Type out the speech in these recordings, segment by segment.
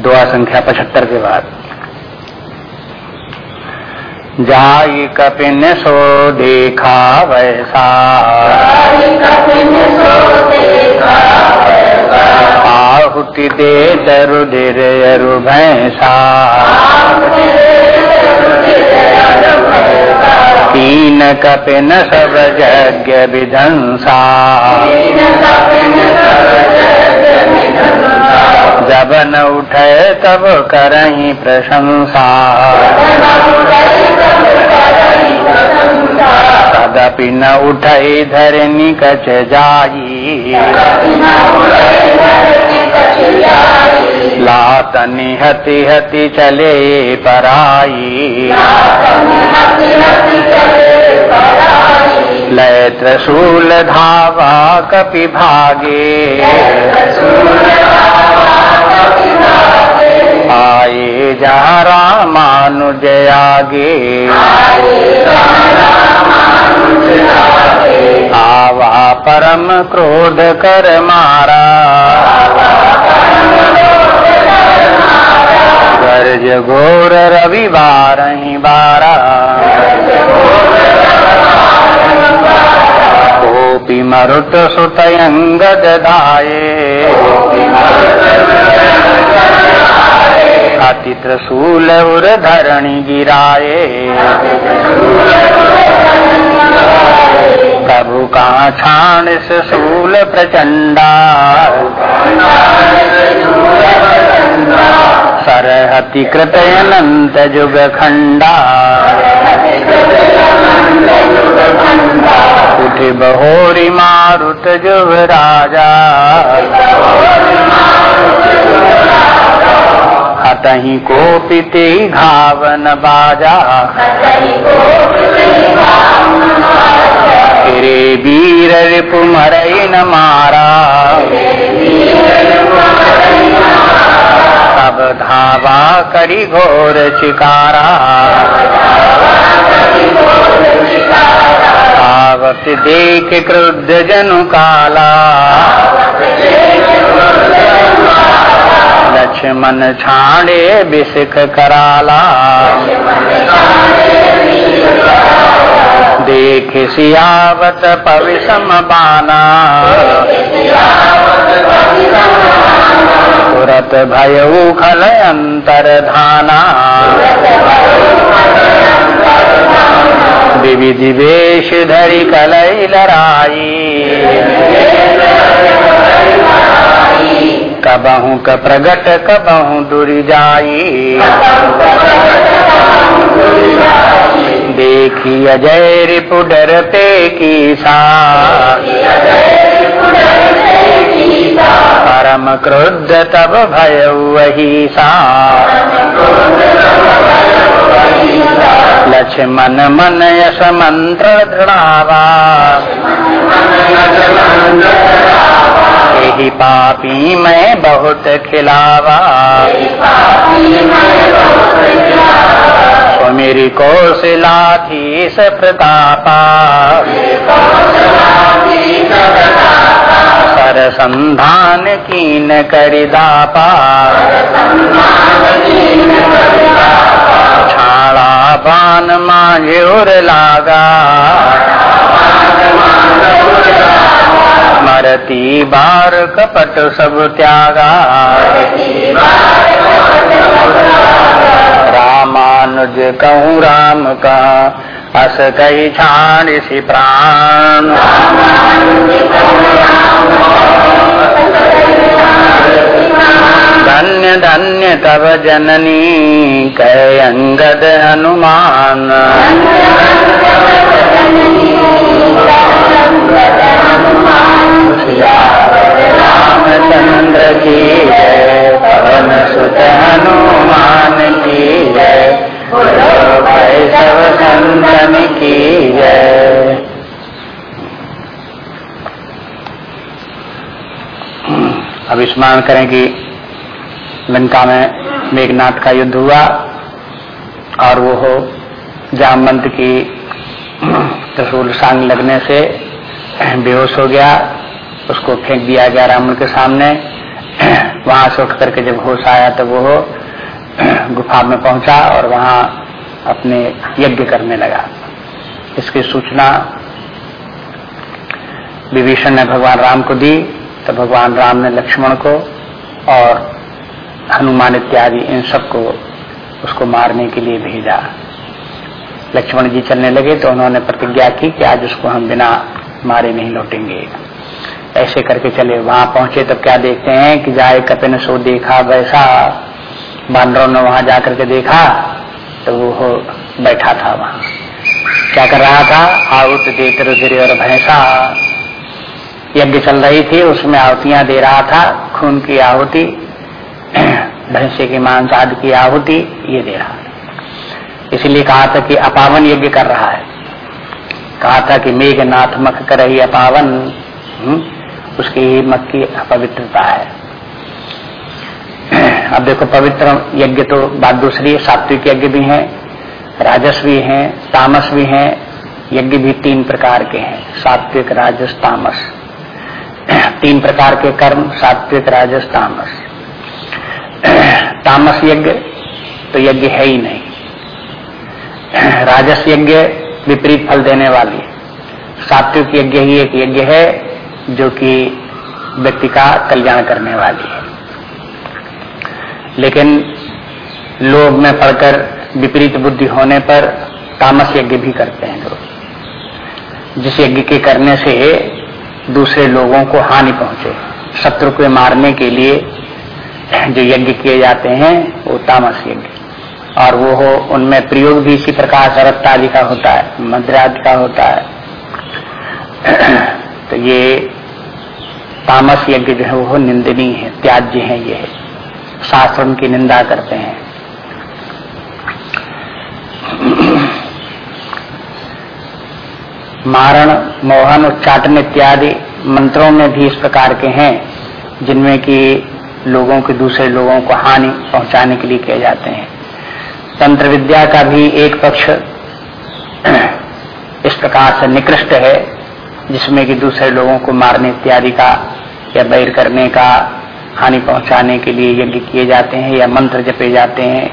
दुआ संख्या पचहत्तर के बाद। जाई कपिन सो देखा वैसा। आहुति दे दरु दिर अरु भैंसा। तीन कपिन सब यज्ञ विधंसा जब न उठे तब करही प्रशंसा। तदपि न उठे धरनी कच जाई लातनि हति हति चले पराई। लय धावा कपि भागे। आए जहाँ रामानुज आवा परम क्रोध कर मारा। गर्ज घोर रविवार ही बारा। कोपी मरुत सुतयंगद धाये अति त्रिशूल उर धरणी गिराए प्रभु का छाण सूल प्रचंडा। सरहति कृत अनंत जुग खंडा उठ बहोरी मारुत जुग राजा हतही को पिते घावन बाजा। रे वीर रिपु मरई न मारा। अब धावा करी घोर चिकारा। आवत देख क्रुद्ध जनु काला। लक्ष्मण छाड़े बिसिक कराला। देख सियावत पविषम बाना। तुरत भय खल अंतर धाना। विविधि वेश धरि कलई लराई कबहू क प्रगट कबहू दूरी जाई। देखी अजय रिपुडर पे की सा परम क्रोध तब भय वही सा लक्ष्मण मन यश मंत्र दृढ़ावा यही पापी मैं बहुत खिलावा। तो मेरी कौशला थी स प्रतापा सर संधान कीन करिदापा छाड़ा बान मांझे उर लागा। मरती बार कपट सब त्यागा। रामानुज कहूँ राम का, अस कई छाण सी प्राण। धन्य धन्य तब जननी कह हनुमान रामचंद्र की पवन सुत हनुमान की है सब संतन की है अब स्मरण करें कि लंका में मेघनाथ का युद्ध हुआ और वो हो जामवंत की त्रिशूल सांग लगने से बेहोश हो गया। उसको फेंक दिया गया रावण के सामने। वहाँ से उठ करके जब होश आया तो वो गुफा में पहुँचा और वहाँ अपने यज्ञ करने लगा। इसकी सूचना विभीषण ने भगवान राम को दी। तो भगवान राम ने लक्ष्मण को और हनुमान इत्यादि इन सबको उसको मारने के लिए भेजा। लक्ष्मण जी चलने लगे तो उन्होंने प्रतिज्ञा की कि आज उसको हम बिना मारे नहीं लौटेंगे। ऐसे करके चले। वहाँ पहुँचे तब क्या देखते हैं कि जाए कपिन सो देखा वैसा बानरों ने वहाँ जाकर के देखा तो वो बैठा था वहाँ। क्या कर रहा था? आउत देत रुधिर और भैंसा। यज्ञ चल रही थी, उसमें आहुतियाँ दे रहा था, खून की आहुति। भैंसे के मांस आदि की आहुति ये दे रहा इसलिए कहा था कि अपावन यज्ञ कर रहा है। कहा था कि मेघनाथ मख कर ही अपावन हम्म, उसकी मख की अपवित्रता है। अब देखो पवित्र यज्ञ तो बात दूसरी है सात्विक यज्ञ भी है राजस भी है तामस भी है यज्ञ भी तीन प्रकार के हैं सात्विक राजस तामस। तीन प्रकार के कर्म सात्विक राजस तामस। तामस यज्ञ तो यज्ञ है ही नहीं। राजस यज्ञ विपरीत फल देने वाली सात्विक यज्ञ ही एक यज्ञ है, जो कि व्यक्ति का कल्याण करने वाली है। लेकिन लोग में पड़कर विपरीत बुद्धि होने पर तामस यज्ञ भी करते हैं लोग। जिस यज्ञ के करने से दूसरे लोगों को हानि पहुँचे, शत्रु को मारने के लिए जो यज्ञ किए जाते हैं, वो तामस यज्ञ। और वो हो, उनमें प्रयोग भी इसी प्रकार सरत्ता आदि का होता है मद्रादि का होता है। तो ये तामस यज्ञ जो है, वो निंदनीय है, त्याज्य है ये। है शास्त्र उनकी निंदा करते हैं। मारण, मोहन उच्चाटन इत्यादि मंत्रों में भी इस प्रकार के हैं, जिनमें कि लोगों के, दूसरे लोगों को हानि पहुँचाने के लिए किए जाते हैं। तंत्र विद्या का भी एक पक्ष इस प्रकार से निकृष्ट है, जिसमें कि दूसरे लोगों को मारने इत्यादि का या बैर करने का हानि पहुँचाने के लिए यज्ञ किए जाते हैं, या मंत्र जपे जाते हैं,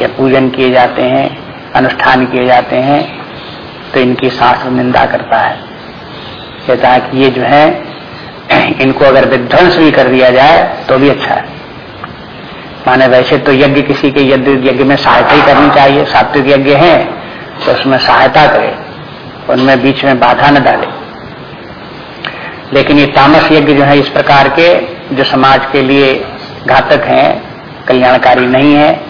या पूजन किए जाते हैं, अनुष्ठान किए जाते हैं तो इनकी शास्त्र निंदा करता है। कहता है कि ये जो है इनको अगर विध्वंस भी कर दिया जाए तो भी अच्छा है। माने वैसे तो यज्ञ किसी के यज्ञ यज्ञ में सहायता ही करनी चाहिए। सात्विक यज्ञ है तो उसमें सहायता करे, उनमें बीच में बाधा न डाले। लेकिन ये तामस यज्ञ जो है, इस प्रकार के, जो समाज के लिए घातक हैं, कल्याणकारी नहीं है,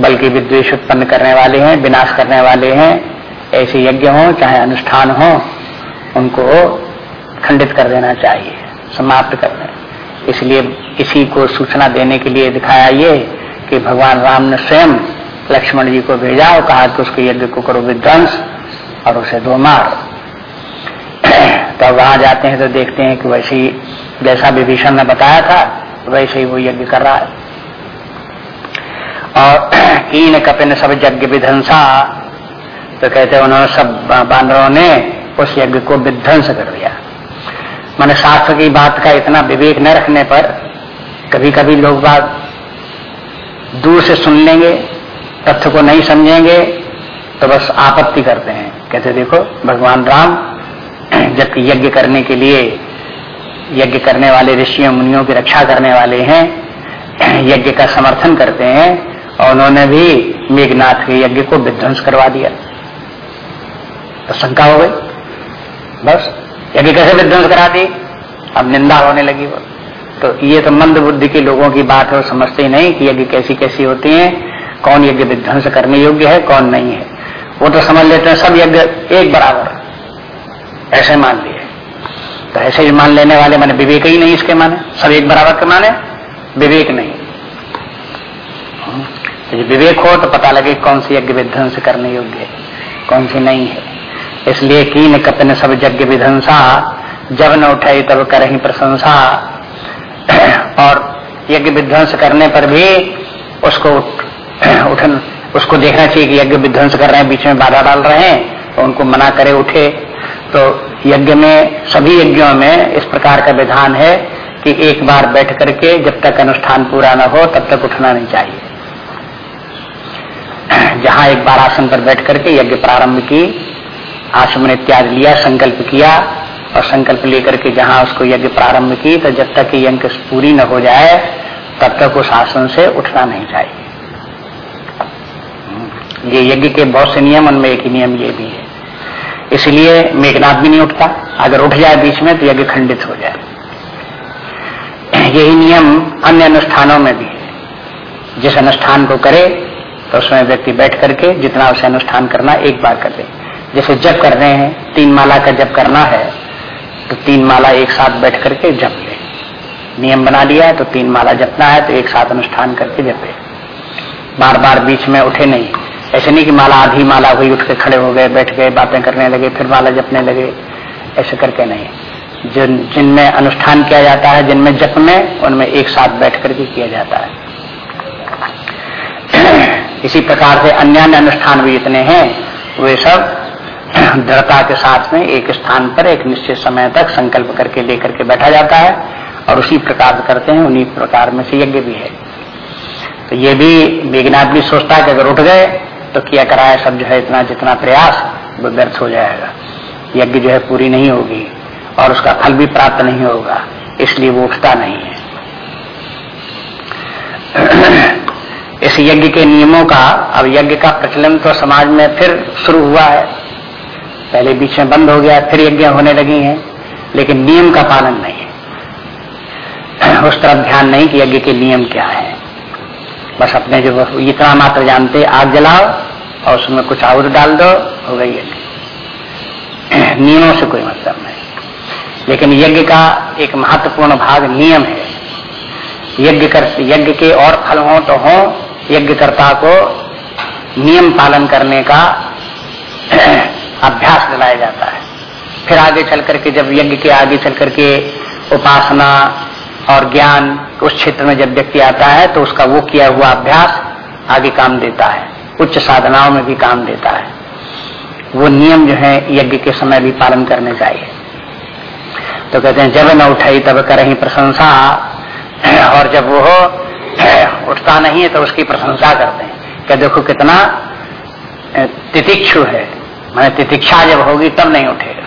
बल्कि विद्वेश उत्पन्न करने वाले हैं, विनाश करने वाले हैं, ऐसे यज्ञ हों, चाहे अनुष्ठान हो, उनको खंडित कर देना चाहिए। समाप्त कर दें इसलिए इसी को सूचना देने के लिए दिखाया ये कि भगवान राम ने स्वयं लक्ष्मण जी को भेजा और कहा कि उसके यज्ञ को करो विध्वंस और उसे दो मार। तो वहाँ जाते हैं तो देखते हैं कि वैसे ही, जैसा विभीषण ने बताया था, वैसे ही वो यज्ञ कर रहा है। और कीन कपिन सब यज्ञ विध्वंसा। तो कहते उन्होंने सब बानरों ने उस यज्ञ को विध्वंस कर दिया। मैंने शास्त्र की बात का इतना विवेक न रखने पर कभी कभी लोग बात दूर से सुन लेंगे, तथ्य को नहीं समझेंगे तो बस आपत्ति करते हैं। कहते देखो, भगवान राम, जबकि यज्ञ करने के लिए, यज्ञ करने वाले ऋषियों, मुनियों की रक्षा करने वाले हैं, यज्ञ का समर्थन करते हैं, और उन्होंने भी मेघनाथ के यज्ञ को विध्वंस करवा दिया। तो शंका हो गई। बस यज्ञ कैसे विध्वंस करा दी अब निंदा होने लगी वो। तो ये तो मंद बुद्धि के लोगों की बात है समझते ही नहीं कि यज्ञ कैसी कैसी होती है, कौन यज्ञ विध्वंस करने योग्य है, कौन नहीं है। वो तो समझ लेते हैं, सब यज्ञ एक बराबर ऐसे मान लिए। तो ऐसे ही मान लेने वाले, माने विवेक ही नहीं इसके माने। सब एक बराबर के माने, विवेक नहीं। तो विवेक हो तो पता लगे कौन सी यज्ञ विध्वंस करने योग्य है, कौन सी नहीं है। इसलिए कीन कपिन सब यज्ञ विध्वंसा, जब न उठाई तब कर ही प्रशंसा। और यज्ञ विध्वंस करने पर भी उसको उठन, उसको देखना चाहिए कि यज्ञ विध्वंस कर रहे हैं, बीच में बाधा डाल रहे हैं तो उनको मना करे उठे। तो यज्ञ में, सभी यज्ञों में इस प्रकार का विधान है कि एक बार बैठ करके जब तक अनुष्ठान पूरा न हो, तब तक उठना नहीं चाहिए। जहाँ एक बार आसन पर बैठ करके यज्ञ प्रारंभ की आश्रम ने त्याग लिया, संकल्प किया और संकल्प लेकर के जहाँ उसको यज्ञ प्रारंभ की तो जब तक यज्ञ पूरी न हो जाए, तब तक उस आसन से उठना नहीं चाहिए। ये यज्ञ के बहुत से नियम, उनमें एक ही नियम ये भी है। इसलिए मेघनाथ भी नहीं उठता। अगर उठ जाए बीच में तो यज्ञ खंडित हो जाए। यही नियम अन्य अनुष्ठानों में भी है। जिस अनुष्ठान को करे तो उसमें व्यक्ति बैठ करके जितना उसे अनुष्ठान करना, एक बार कर दे। जैसे जप कर रहे हैं, तीन माला का जप करना है तो तीन माला एक साथ बैठ करके जप ले नियम बना लिया तो तीन माला जपना है तो एक साथ अनुष्ठान करके जपे बार बार बीच में उठे नहीं। ऐसे नहीं कि माला आधी माला हुई, उठ के खड़े हो गए, बैठ गए, बातें करने लगे, फिर माला जपने लगे। ऐसे करके नहीं। जिन, जिनमें अनुष्ठान किया जाता है, जिनमें जप में, उनमें एक साथ बैठ करके किया जाता है। इसी प्रकार से अन्य अन्य अनुष्ठान भी जितने हैं, वे सब दृढ़ता के साथ में एक स्थान पर एक निश्चित समय तक संकल्प करके लेकर के बैठा जाता है और उसी प्रकार करते हैं, उन्हीं प्रकार में से यज्ञ भी है। तो ये भी मेघनाथ भी सोचता है कि अगर उठ गए तो किया कराया सब जो है इतना जितना प्रयास, वो व्यर्थ हो जाएगा। यज्ञ जो है पूरी नहीं होगी और उसका फल भी प्राप्त नहीं होगा, इसलिए वो उठता नहीं है। इस यज्ञ के नियमों का, अब यज्ञ का प्रचलन तो समाज में फिर शुरू हुआ है। पहले बीच में बंद हो गया, फिर यज्ञ होने लगी हैं, लेकिन नियम का पालन नहीं है। उस तरफ़ ध्यान नहीं कि यज्ञ के नियम क्या है। बस अपने जो इतना मात्र जानते, आग जलाओ और उसमें कुछ और डाल दो, हो गई यज्ञ। नियमों से कोई मतलब नहीं। लेकिन यज्ञ का एक महत्वपूर्ण भाग नियम है। यज्ञ कर, यज्ञ के और फल हो तो हो, यज्ञकर्ता को नियम पालन करने का अभ्यास दिलाया जाता है। फिर आगे चल करके, जब यज्ञ के आगे चल करके उपासना और ज्ञान उस क्षेत्र में जब व्यक्ति आता है तो उसका वो किया हुआ अभ्यास आगे काम देता है। उच्च साधनाओं में भी काम देता है। वो नियम जो है, यज्ञ के समय भी पालन करने चाहिए। तो कहते हैं, जब न उठाई तब कर प्रशंसा। और जब वो उठता नहीं है तो उसकी प्रशंसा करते हैं। क्या देखो कितना तितिक्षु है। मैंने तितिक्षा जब होगी तब नहीं उठेगा।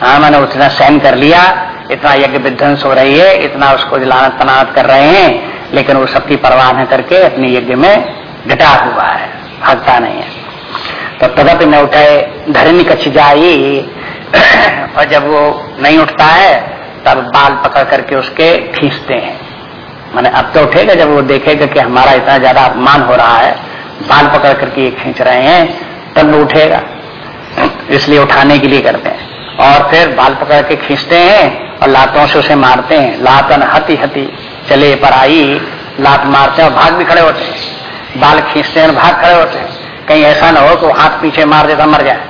हाँ मैंने उतना सहन कर लिया। इतना यज्ञ विध्वंस हो रही है, इतना उसको लानत तनात कर रहे हैं, लेकिन वो सबकी परवाह न करके अपने यज्ञ में डटा हुआ है, भागता नहीं है। तो तदप न उठे धरनी कच्छ जाई, और जब वो नहीं उठता है, तब बाल पकड़ करके उसके खींचते हैं। मैंने अब तो उठेगा, जब वो देखेगा कि हमारा इतना ज़्यादा अपमान हो रहा है, बाल पकड़ करके ये खींच रहे हैं, तब उठेगा। इसलिए उठाने के लिए करते हैं। और फिर बाल पकड़ के खींचते हैं और लातों से उसे मारते हैं। लातन हती हती चले पर आई, लात मारते हैं और भाग भी खड़े होते हैं। बाल खींचते हैं और भाग खड़े होते हैं। कहीं ऐसा ना हो वो हाथ पीछे मार देता मर जाए।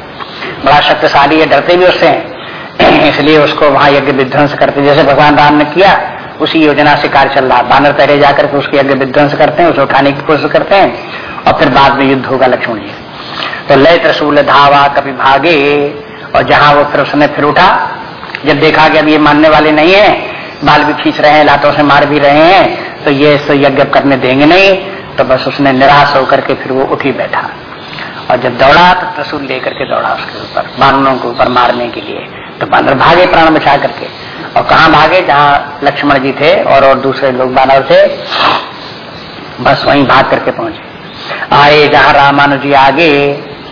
बड़ा शक्तिशाली है डरते भी उससे इसलिए उसको वहाँ यज्ञ विध्वंस करते जैसे भगवान राम ने किया, उसी योजना से कार्य चल रहा बानर तैरे जाकर के उसके यज्ञ विध्वंस करते हैं, उसे उठाने की कोशिश करते हैं और फिर बाद में युद्ध होगा लक्ष्मण जी। तो लय त्रिशूल धावा कभी भागे, और जहाँ वो फिर उसने फिर उठा, जब देखा कि अब ये मानने वाले नहीं है, बाल भी खींच रहे हैं, लातों से मार भी रहे हैं तो ये तो यज्ञ करने देंगे नहीं तो बस उसने निराश होकर के फिर वो उठी बैठा। और जब दौड़ा तो त्रिशूल लेकर के दौड़ा उसके ऊपर, बानरों के ऊपर मारने के लिए। तो बानर भागे प्राण बचा करके। और कहा भागे? जहाँ लक्ष्मण जी थे, और और दूसरे लोग बानर थे, बस वहीं भाग करके पहुँचे। आए जहाँ रामानु जी आगे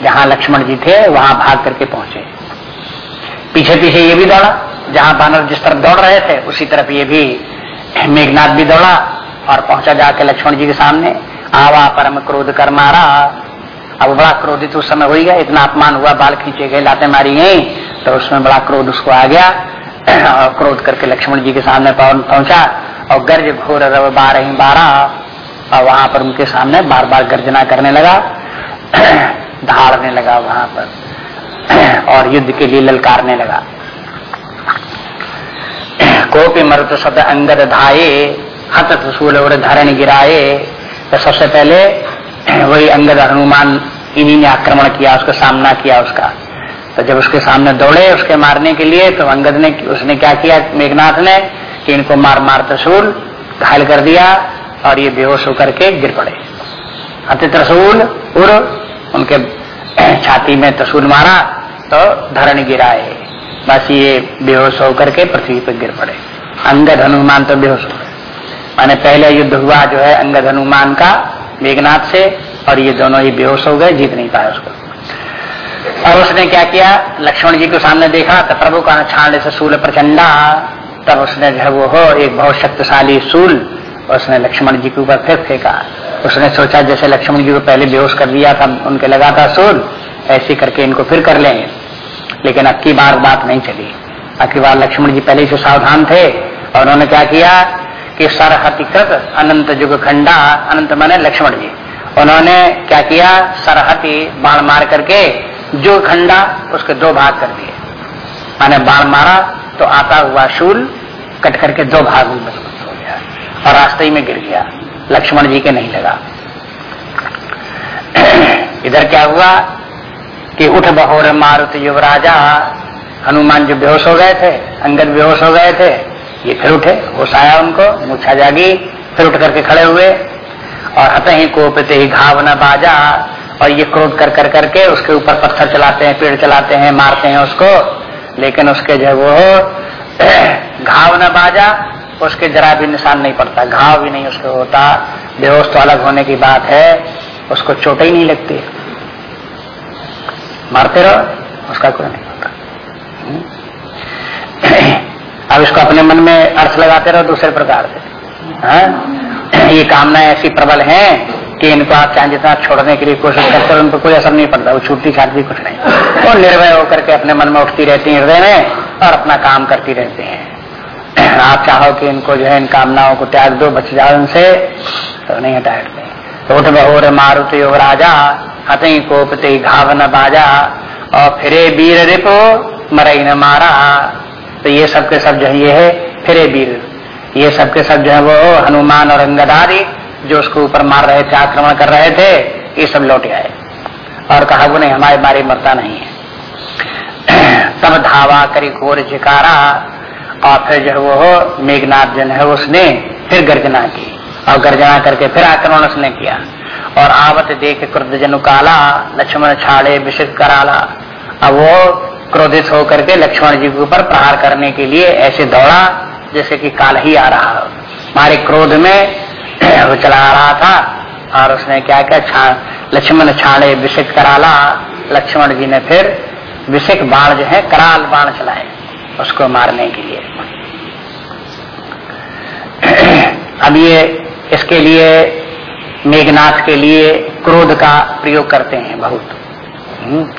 जहाँ लक्ष्मण जी थे, वहाँ भाग करके पहुँचे। पीछे पीछे ये भी दौड़ा, जहाँ बानर जिस तरफ़ दौड़ रहे थे, उसी तरफ़ ये भी मेघनाथ भी दौड़ा और पहुँचा जाके लक्ष्मण जी के सामने। आवा परम क्रोध कर मारा। अब बड़ा क्रोधित उस समय हो गया, इतना अपमान हुआ, बाल खींचे गए, लाते मारी गई तो उसमें बड़ा क्रोध उसको आ गया। और क्रोध करके लक्ष्मण जी के सामने पहुँचा और गर्ज घोर रव बारह बारह और वहाँ पर उनके सामने बार बार गर्जना करने लगा। धाड़ने लगा वहाँ पर। और युद्ध के लिए ललकारने लगा। कोपी मरुत सद अंगद धाये, हत त्रिशूल और धरण गिराए तो सबसे पहले वही अंगद हनुमान इन्हीं ने आक्रमण किया, उसका सामना किया उसका। तो जब उसके सामने दौड़े उसके मारने के लिए तो अंगद ने उसने क्या किया? मेघनाथ ने कि इनको मार मार त्रिशूल घायल कर दिया और ये बेहोश होकर के गिर पड़े। अति त्रिशूल उर उनके छाती में त्रिशूल मारा तो धरण गिराए। बस ये बेहोश होकर के पृथ्वी पर गिर पड़े। अंगद हनुमान तो बेहोश हो गए। पहले युद्ध हुआ जो है अंगद हनुमान का मेघनाथ से, और ये दोनों ही बेहोश हो गए, जीत नहीं पाए उसको। और उसने क्या किया? लक्ष्मण जी को सामने देखा तो प्रभु का छाण से सूल प्रचंडा। तब उसने जो वो हो, एक बहुत शक्तिशाली सूल, उसने लक्ष्मण जी के ऊपर फिर फेंका। उसने सोचा, जैसे लक्ष्मण जी को पहले बेहोश कर दिया था, उनके लगा था सूल ऐसे करके इनको फिर कर लेंगे। लेकिन अब की बार बात नहीं चली। अब बार लक्ष्मण जी पहले से सावधान थे और उन्होंने क्या किया कि सरहतिकृत अनंत युग खंडा अनंत माने लक्ष्मण जी, उन्होंने क्या किया? सरहती बाण मार करके जो खंडा, उसके दो भाग कर दिए। माने बाण मारा तो आता हुआ शूल कट करके दो भाग में हो गया और रास्ते में गिर गया। लक्ष्मण जी के नहीं लगा। इधर क्या हुआ कि उठ बहोर मारुत युवराजा, हनुमान जो बेहोश हो गए थे, अंगद बेहोश हो गए थे, ये फिर उठे, होश आया उनको, मूछा जागी, फिर उठ करके खड़े हुए, और हत ही कोपते ही घाव न बाजा, और ये क्रोध कर कर करके उसके ऊपर पत्थर चलाते हैं, पेड़ चलाते हैं, मारते हैं उसको, लेकिन उसके जो वो घाव न बाजा उसके जरा भी निशान नहीं पड़ता, घाव भी नहीं उसको होता। बेहोश तो अलग होने की बात है, उसको चोट ही नहीं लगती। मारते रहो, उसका कोई नहीं होता। हम्म। अब इसको अपने मन में अर्थ लगाते रहो, दूसरे प्रकार से। हाँ? ये कामना ऐसी प्रबल है कि इनको आप चाहे जितना छोड़ने के लिए कोशिश करते हो उनको कोई असर नहीं पड़ता, वो छूटती छाटती कुछ नहीं। वो निर्भय होकर के अपने मन में उठती रहती है, हृदय में, और अपना काम करती रहती हैं। आप चाहो कि इनको जो है, इन कामनाओं को त्याग दो बच जाओ उनसे तो नहीं हटा हटते तो उठ बहोर मारुत योग राजा हतई कोपते घाव न बाजा, और फिरे वीर रिपो मरई न मारा। तो ये सब के सब जो है, ये है फिरे वीर ये सब के सब जो है, वो हनुमान और अंगदारी, जो उसको ऊपर मार रहे थे, आक्रमण कर रहे थे, ये सब लौट आए। और कहा, वो नहीं, हमारे बारे मरता नहीं है। तब धावा करी घोर झिकारा और फिर जो वो मेघनाथ जन है उसने फिर गर्जना की। और गर्जना करके फिर आक्रमण उसने किया। और आवत देख क्रुद्ध जनु काला लक्ष्मण छाड़े विशिष्ट कराला। अब वो क्रोधित होकर के लक्ष्मण जी के ऊपर प्रहार करने के लिए ऐसे दौड़ा, जैसे कि काल ही आ रहा हो। हमारे क्रोध में वो चला रहा था, और उसने क्या क्या? छा, लक्ष्मण छाड़े विषिक कराला। लक्ष्मण जी ने फिर विषिक बाण जो है, कराल बाण चलाए। उसको मारने के लिए। अब ये इसके लिए मेघनाथ के लिए क्रोध का प्रयोग करते हैं बहुत। हम्म।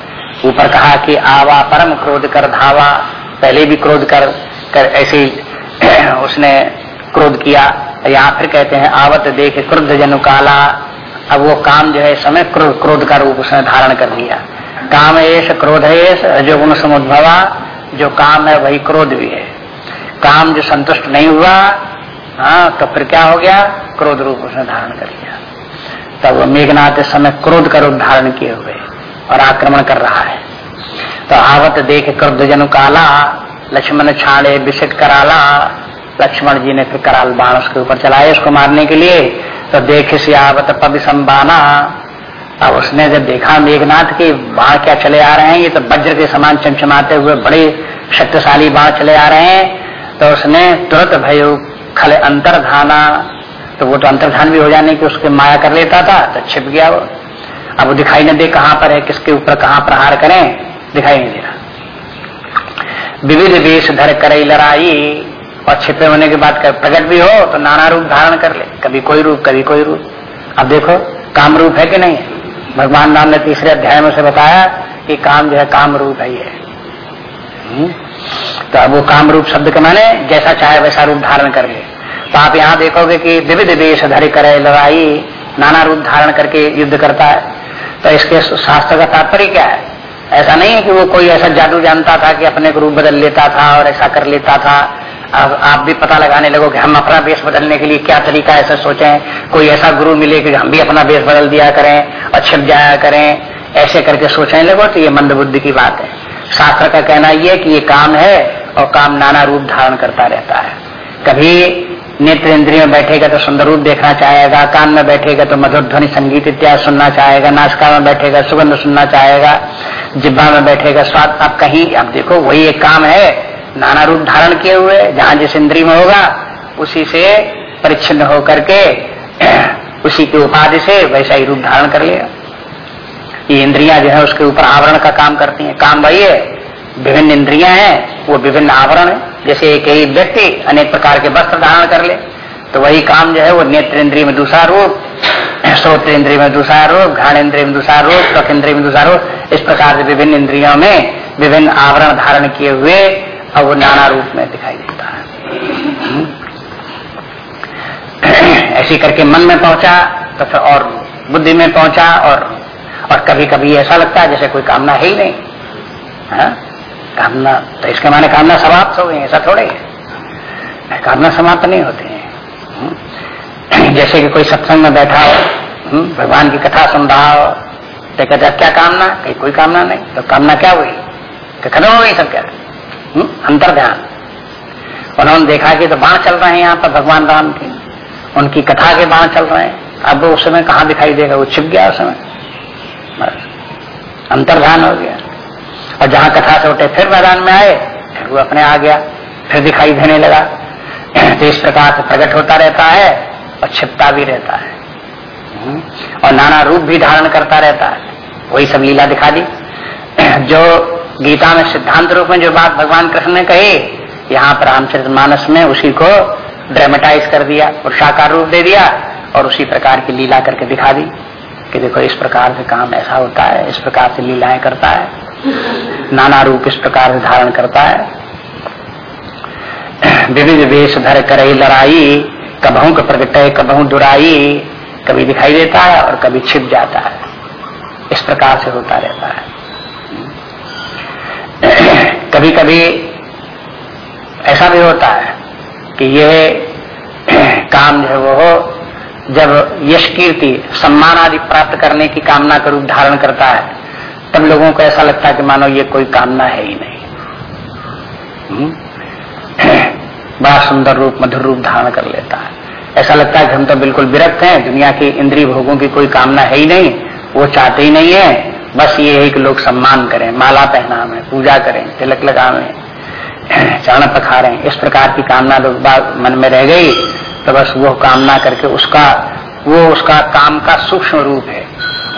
ऊपर कहा कि आवा परम क्रोध कर धावा पहले भी क्रोध कर, कर ऐसे उसने क्रोध किया। यहाँ फिर कहते हैं आवत देख क्रुद्ध जनु काला। अब वो काम जो है समय क्रोध क्रोध का रूप उसने धारण कर लिया। काम एस क्रोध जो गुण समुद्भवा। जो काम है वही क्रोध भी है। काम जो संतुष्ट नहीं हुआ हाँ तो फिर क्या हो गया? क्रोध रूप उसने धारण कर लिया। तब वो मेघनाथ इस समय क्रोध का रूप धारण किए हुए और आक्रमण कर रहा है। तो आवत देख क्रोध जनु काला, लक्ष्मण छाड़े विषित कराला, लक्ष्मण जी ने फिर कराल बाण उसके ऊपर चलाए उसको मारने के लिए। तो देख से आवत पद संबाना अब उसने जब देखा मेघनाथ के बाण क्या चले आ रहे हैं, ये तो वज्र के समान चमचमाते हुए बड़े शक्तिशाली बाण चले आ रहे हैं तो उसने तुरंत भय खले अंतरधाना तो वो तो अंतर्धान भी हो जाने की उसके माया कर लेता था तो छिप गया वो। अब वो दिखाई न दे कहाँ पर है, किसके ऊपर कहाँ प्रहार करें, दिखाई नहीं दे रहा। विविध वेश धर कर लड़ाई, और छिपे होने के बाद प्रकट भी हो तो नाना रूप धारण कर ले, कभी कोई रूप, कभी कोई रूप। अब देखो, काम रूप है कि नहीं है? भगवान राम ने तीसरे अध्याय में से बताया कि काम जो है, काम रूप है ये। हम्म? तो अब वो काम रूप शब्द के माने जैसा चाहे वैसा रूप धारण कर ले तो आप यहाँ देखोगे कि विविध वेश धरे करे लड़ाई नाना रूप धारण करके युद्ध करता है। तो इसके शास्त्र का तात्पर्य क्या है? ऐसा नहीं है कि वो कोई ऐसा जादू जानता था कि अपने को रूप बदल लेता था और ऐसा कर लेता था। अब आप भी पता लगाने लगो कि हम अपना बेस बदलने के लिए क्या तरीका ऐसा सोचे। कोई ऐसा गुरु मिले कि हम भी अपना बेस बदल दिया करें और छिप जाया करें, ऐसे करके सोचने लगो तो ये मंद बुद्धि की बात है। शास्त्र का कहना ये कि ये काम है और काम नाना रूप धारण करता रहता है। कभी नेत्र इंद्रिय में बैठेगा तो सुंदर रूप देखना चाहेगा, कान में बैठेगा तो मधुर ध्वनि संगीत इत्यादि सुनना चाहेगा नाशका में बैठेगा, सुगंध सुनना चाहेगा, जिब्बा में बैठेगा, स्वाद आप कहीं अब देखो, वही एक काम है। नाना रूप धारण किए हुए, जहाँ जिस इंद्री में होगा, उसी से परिच्छिन्न होकर के, उसी के उपाधि से वैसा ही रूप धारण कर लिया। ये इंद्रियाँ जो है, उसके ऊपर आवरण का काम करती हैं। काम वही है, विभिन्न इंद्रिया हैं, वो विभिन्न आवरण है। जैसे एक ही व्यक्ति अनेक प्रकार के वस्त्र धारण कर ले तो वही काम जो है, वो नेत्र इंद्रिय में दूसरा रूप श्रोत्र इंद्रिय में दूसरा रूप घाण इंद्रिय में दूसरा रूप, त्वक इंद्रिय में दूसरा रूप, इस प्रकार से विभिन्न इंद्रियों में विभिन्न आवरण धारण किए हुए अब वो नाना रूप में दिखाई देता है। हम्म। ऐसी करके मन में पहुँचा तो फिर और बुद्धि में पहुँचा और और कभी कभी ऐसा लगता है जैसे कोई कामना है ही नहीं। हा? कामना तो इसके माने कामना समाप्त हो गई ऐसा थोड़े है। कामना समाप्त नहीं होती है। हम्म। जैसे कि कोई सत्संग में बैठा हो हम्म, भगवान की कथा सुन रहा हो तो कहते क्या कामना? कहीं कोई कामना नहीं? तो कामना क्या हुई? खत्म हो गई सब क्या हम्म, अंतर ध्यान उन्होंने देखा कि तो बाण चल रहे हैं यहाँ पर भगवान राम की। उनकी कथा के बाण चल रहे हैं। अब वो उस समय कहाँ दिखाई देगा वो छिप गया उस समय। अंतर्धान हो गया। और जहाँ कथा से उठे फिर मैदान में आए। फिर वो अपने आ गया। फिर दिखाई देने लगा। तो इस प्रकार से प्रकट होता रहता है और छिपता भी रहता है। हम्म, और नाना रूप भी धारण करता रहता है। वही सब लीला दिखा दी। जो गीता में सिद्धांत रूप में जो बात भगवान कृष्ण ने कही, यहाँ पर रामचरित मानस में उसी को ड्रामेटाइज कर दिया, और साकार रूप दे दिया, और उसी प्रकार की लीला करके दिखा दी कि देखो इस प्रकार से काम ऐसा होता है, इस प्रकार से लीलाएँ करता है, नाना रूप इस प्रकार से धारण करता है। विविध वेश धर कर लड़ाई, कबहू का प्रकट है कबहू दुराई, कभी दिखाई देता है और कभी छिप जाता है। इस प्रकार से होता रहता है। कभी कभी ऐसा भी होता है कि यह काम जो है वो जब यश कीर्ति, सम्मान आदि प्राप्त करने की कामना का रूप धारण करता है, तब लोगों को ऐसा लगता है कि मानो ये कोई कामना है ही नहीं। हम्म? बड़ा सुंदर रूप, मधुर रूप धारण कर लेता है। ऐसा लगता है कि हम तो बिल्कुल विरक्त हैं, दुनिया की इंद्रिय भोगों की कोई कामना है ही नहीं, वो चाहते ही नहीं है। बस ये है कि लोग सम्मान करें, माला पहनावे, पूजा करें, तिलक लगावे, चरण पखारें इस प्रकार की कामना लोग मन में रह गई तो बस वो कामना करके उसका, वो उसका काम का सूक्ष्म रूप है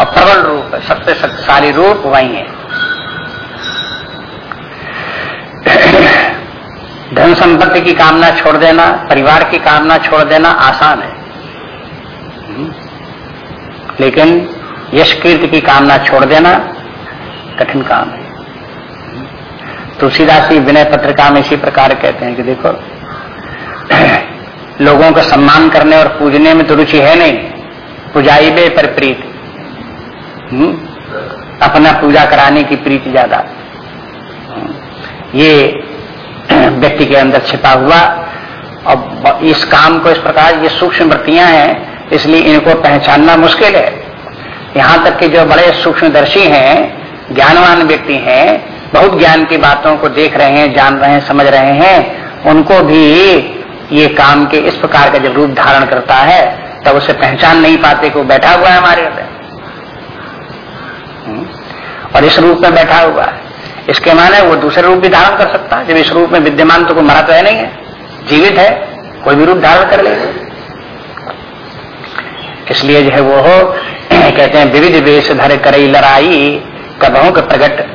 और प्रबल रूप है, सबसे शक्तिशाली रूप वही है धन संपत्ति की कामना छोड़ देना, परिवार की कामना छोड़ देना आसान है। लेकिन यश कीर्ति की कामना छोड़ देना कठिन काम है। तुलसीदास जी विनय पत्रिका में इसी प्रकार कहते हैं कि देखो, लोगों का सम्मान करने और पूजने में तो रुचि है नहीं। पुजाई बे पर प्रीत हम्म? अपना पूजा कराने की प्रीति ज़्यादा। ये व्यक्ति के अंदर छिपा हुआ। और इस काम को इस प्रकार, ये सूक्ष्म वृत्तियाँ हैं, इसलिए इनको पहचानना मुश्किल है। यहाँ तक कि जो बड़े सूक्ष्मदर्शी हैं, ज्ञानवान व्यक्ति हैं, बहुत ज्ञान की बातों को देख रहे हैं, जान रहे हैं, समझ रहे हैं, उनको भी ये काम के इस प्रकार का जब रूप धारण करता है, तब उसे पहचान नहीं पाते कि बैठा हुआ है हमारे हृदय हम्म? और इस रूप में बैठा हुआ है। इसके माने वो दूसरे रूप भी धारण कर सकता है, जब इस रूप में विद्यमान तो कोई मरा तो है नहीं है, जीवित है, कोई भी रूप धारण कर लेगा। इसलिए जो है वो कहते हैं, विविध वेश धर करई लड़ाई, कबहू के प्रगट,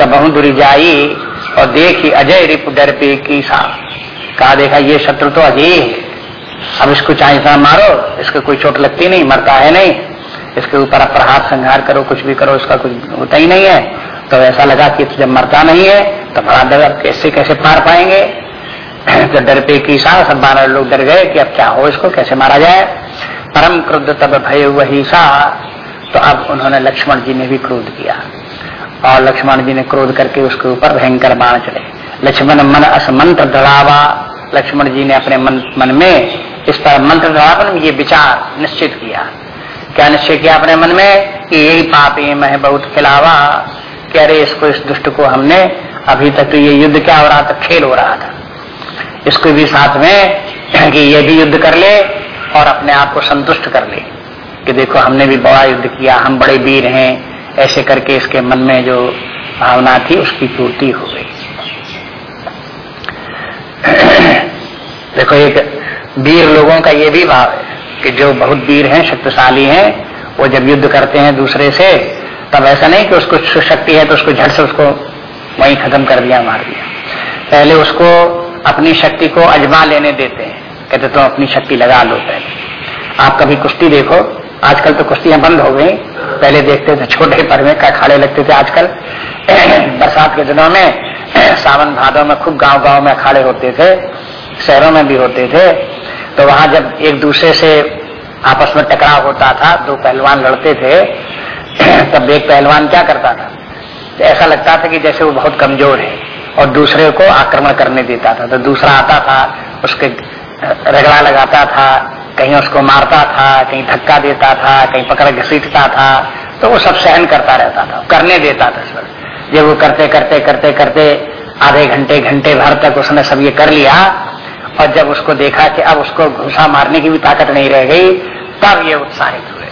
कबहू दुरी जाई, और देखी अजय रिप डर पे की सा कहा, देखा, ये शत्रु तो अजय है। अब इसको चाहे सा मारो, इसको कोई चोट लगती नहीं, मरता है नहीं। इसके ऊपर आप प्रहार संहार करो, कुछ भी करो, इसका कुछ होता ही नहीं है। तो ऐसा लगा कि जब मरता नहीं है तो बड़ा डर कैसे कैसे पार पाएँगे? तो डर पे की सा सब बारह लोग डर गए कि अब क्या हो इसको, कैसे मारा जाए? परम क्रुद्ध तब भय वही सा। तो अब उन्होंने लक्ष्मण जी ने भी क्रोध किया। और लक्ष्मण जी ने क्रोध करके उसके ऊपर भयंकर बाण चले। लक्ष्मण मन असमंत्र दड़ावा। लक्ष्मण जी ने अपने मन, मन में इस पर मंत्र द्वारा ये विचार निश्चित किया। क्या निश्चय किया अपने मन में? कि यही पाप ये मैं बहुत खिलावा कह रहे इसको इस दुष्ट को हमने अभी तक तो ये युद्ध क्या हो रहा था? खेल हो रहा था। इसको भी साथ में कि ये भी युद्ध कर ले। और अपने आप को संतुष्ट कर ले कि देखो, हमने भी बड़ा युद्ध किया, हम बड़े वीर हैं। ऐसे करके इसके मन में जो भावना थी, उसकी पूर्ति हो गई। देखो, एक वीर लोगों का ये भी भाव है कि जो बहुत वीर हैं, शक्तिशाली हैं, वो जब युद्ध करते हैं दूसरे से, तब ऐसा नहीं कि उसको शक्ति है तो उसको झट से उसको वहीं खत्म कर दिया, मार दिया। पहले उसको अपनी शक्ति को अजमा लेने देते हैं। कहते तुम तो अपनी शक्ति लगा लो पहले। आप कभी कुश्ती देखो, आजकल तो कुश्तियाँ बंद हो गई। पहले देखते थे छोटे पर में का अखाड़े लगते थे आजकल। बरसात के दिनों में सावन भादों में खूब गाँव गाँव में अखाड़े होते थे, शहरों में भी होते थे। तो वहाँ जब एक दूसरे से आपस में टकराव होता था, दो पहलवान लड़ते थे, तब एक पहलवान क्या करता था? तो ऐसा लगता था कि जैसे वो बहुत कमज़ोर है और दूसरे को आक्रमण करने देता था। तो दूसरा आता था, उसके रगड़ा लगाता था, कहीं उसको मारता था, कहीं धक्का देता था, कहीं पकड़ घसीटता था तो वो सब सहन करता रहता था, करने देता था सर जब वो करते करते करते करते, आधे घंटे घंटे भर तक उसने सब ये कर लिया, और जब उसको देखा कि अब उसको घुसा मारने की भी ताकत नहीं रह गई, तब ये उत्साहित हुए।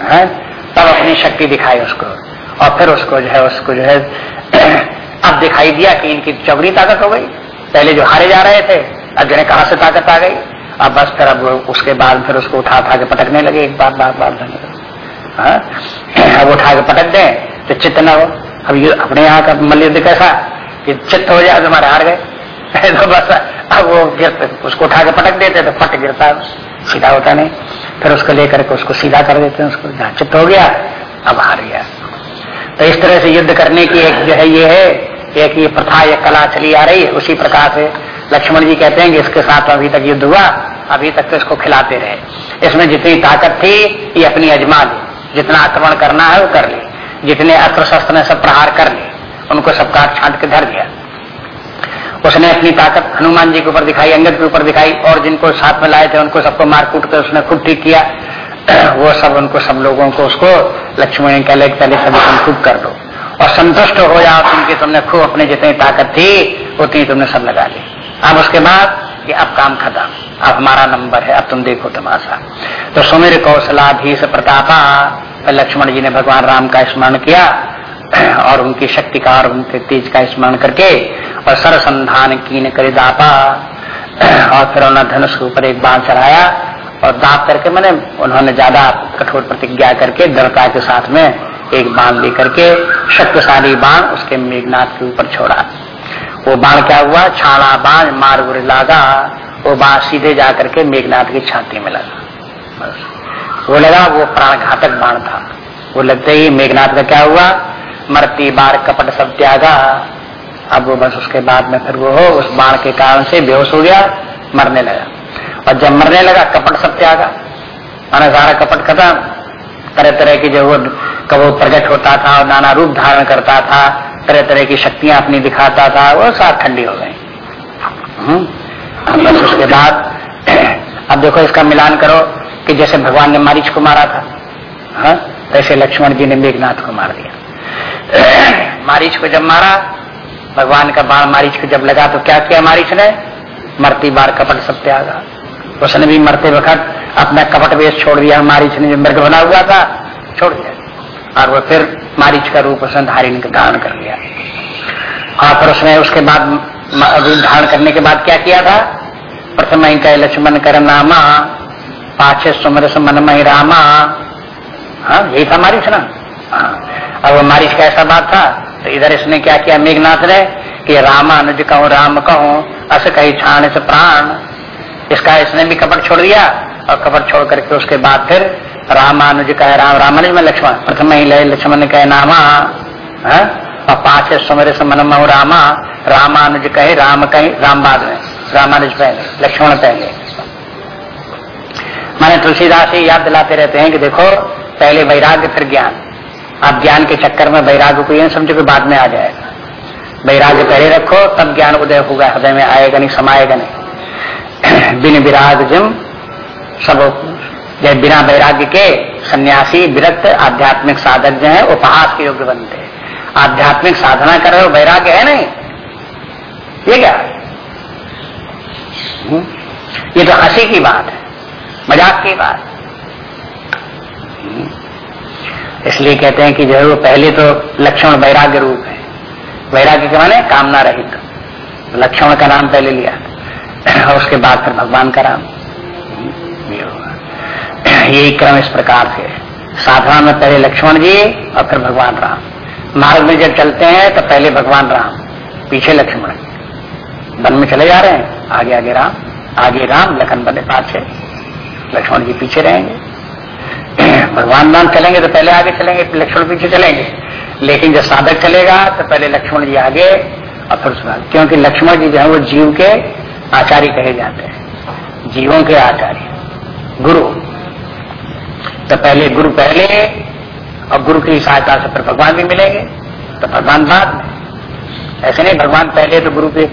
है? तब अपनी शक्ति दिखाई उसको, और फिर उसको जो है, उसको जो है, अब दिखाई दिया कि इनकी चबड़ी ताकत हो गई। पहले जो हारे जा रहे थे अब जो कहा से ताकत आ गई। अब बस फिर अब उसके बाद फिर उसको उठा उठा के पटकने लगे। एक बार बार बार हाँ? अब उठा के पटक दें तो चित्त न हो। अब ये अपने यहाँ का मल्युद्ध कैसा? कि चित्त हो जाए तुम्हारे हार गए। तो बस अब वो गिर उसको उठा के पटक देते तो फट गिरता सीधा होता नहीं। फिर उसको लेकर के उसको सीधा कर देते हैं उसको। जहाँ चित्त हो गया, अब हार गया। तो इस तरह से युद्ध करने की एक जो है, ये है। एक ये प्रथा या कला चली आ रही है उसी प्रकार से। लक्ष्मण जी कहते हैं कि इसके साथ अभी तक युद्ध हुआ, अभी तक तो इसको खिलाते रहे। इसमें जितनी ताकत थी, ये अपनी अजमा ली जितना आक्रमण करना है, वो कर ले। जितने अस्त्र शस्त्र ने सब प्रहार कर ले। उनको सब काट छाट के धर दिया। उसने अपनी ताकत हनुमान जी के ऊपर दिखाई, अंगद के ऊपर दिखाई, और जिनको साथ में लाए थे, उनको सबको मार कूट कर उसने खुद ठीक किया। वो सब उनको, सब लोगों को उसको, लक्ष्मण कह ले पहले सभी तुम खूब कर दो। और संतुष्ट हो जाओ तुमकी तुमने खूब अपने जितनी ताकत थी, उतनी तुमने सब लगा ली। अब उसके बाद कि अब काम खत्म। अब हमारा नंबर है, अब तुम देखो तमाशा। तो सुमिर कौशलाधीश प्रतापा, लक्ष्मण जी ने भगवान राम का स्मरण किया, और उनकी शक्ति का और उनके तेज का स्मरण करके, और सरसंधान कीन कर दापा और फिर उन्होंने धनुष के ऊपर एक बाण चढ़ाया, और दाप करके मैंने, उन्होंने ज़्यादा कठोर प्रतिज्ञा करके दृढ़ता के साथ में एक बाण लेकर के शक्तिशाली बाण उसके मेघनाथ के ऊपर छोड़ा। वो बाण क्या हुआ? छाड़ा बाण मार बुरे लागा, वो बाण सीधे जाकर के मेघनाथ की छाती में लगा। वो लगा, वो प्राण घातक बाण था। वो लगते ही मेघनाथ का क्या हुआ? मरती बार कपट सब त्यागा। अब वो बस उसके बाद में फिर वो हो, उस बाण के कारण से बेहोश हो गया, मरने लगा। और जब मरने लगा, कपट सब त्यागा। माना सारा कपट खत्म। तरह तरह की जो वो कब प्रकट होता था और नाना रूप धारण करता था तरह तरह की शक्तियाँ अपनी दिखाता था, वो साथ ठंडी हो गई। हम्म। बस उसके बाद, अब देखो इसका मिलान करो कि जैसे भगवान ने मारिच को मारा था, हा? तैसे लक्ष्मण जी ने मेघनाथ को मार दिया। मारिच को जब मारा, भगवान का बाण मारिच को जब लगा तो क्या किया मारिच ने? मरती बार कपट सब त्यागा उसने भी मरते वक्त अपना कपट वेश छोड़ दिया, मारिच ने जो मृग बना हुआ था, छोड़ दिया। और वो फिर मारिच का रूप उसने धारिण धारण कर लिया। और फिर उसने उसके बाद रूप धारण करने के बाद क्या किया था? प्रथम कह लक्ष्मण कर नामा, पाछे सुमर मन मही रामा। हाँ यही था मारिच ना? हाँ और वो मारिच का ऐसा बात था तो इधर इसने क्या किया? मेघनाथ ने कि रामा, अनुज कहूँ, राम कहूँ, अस कही छाण से प्राण। इसका इसने भी कपट छोड़ दिया, और कपट छोड़ करके उसके बाद फिर रामानुज कहे, राम, रामानुज में लक्ष्मण, प्रथम ही लक्ष्मण कहे, नामा, है? और पाँच सुमर मन रामा, रामानुज कहे, राम कहे, राम बाद में, रामानुज पहले, लक्ष्मण पहले. माने तुलसीदास ही याद दिलाते रहते हैं कि देखो, पहले वैराग्य, फिर ज्ञान। आप ज्ञान के चक्कर में वैराग्य को यह समझो कि बाद में आ जाएगा। वैराग्य पहले रखो, तब ज्ञान उदय होगा, हृदय में आएगा नहीं, समाएगा नहीं। बिन विराग जम, सब जब बिना वैराग्य के सन्यासी, विरक्त, आध्यात्मिक साधक जो है, उपहास के योग्य बनते हैं। आध्यात्मिक साधना कर रहे हो, वैराग्य है नहीं? ये क्या? हम्म? ये तो हँसी की बात है, मज़ाक की बात हम्म? इसलिए कहते हैं कि जो है वो पहले तो लक्षण वैराग्य रूप है। वैराग्य के माने कामना रहित। लक्षण का नाम पहले लिया और उसके बाद फिर भगवान का नाम। यही क्रम इस प्रकार से साधना में पहले लक्ष्मण जी और फिर भगवान राम। मार्ग में जब चलते हैं तो पहले भगवान राम, पीछे लक्ष्मण। वन में चले जा रहे हैं, आगे आगे राम आगे राम, लखन बने पाछे। लक्ष्मण जी पीछे रहेंगे। भगवान राम चलेंगे तो पहले आगे चलेंगे लक्ष्मण पीछे चलेंगे। लेकिन जब साधक चलेगा तो पहले लक्ष्मण जी आगे और फिर उसके क्योंकि लक्ष्मण जी जो है, वो जीव के आचार्य कहे जाते हैं। जीवों के आचार्य। गुरु। तो पहले गुरु पहले और गुरु की सहायता से फिर भगवान भी मिलेंगे तो भगवान बाद में। ऐसे नहीं, भगवान पहले तो गुरु के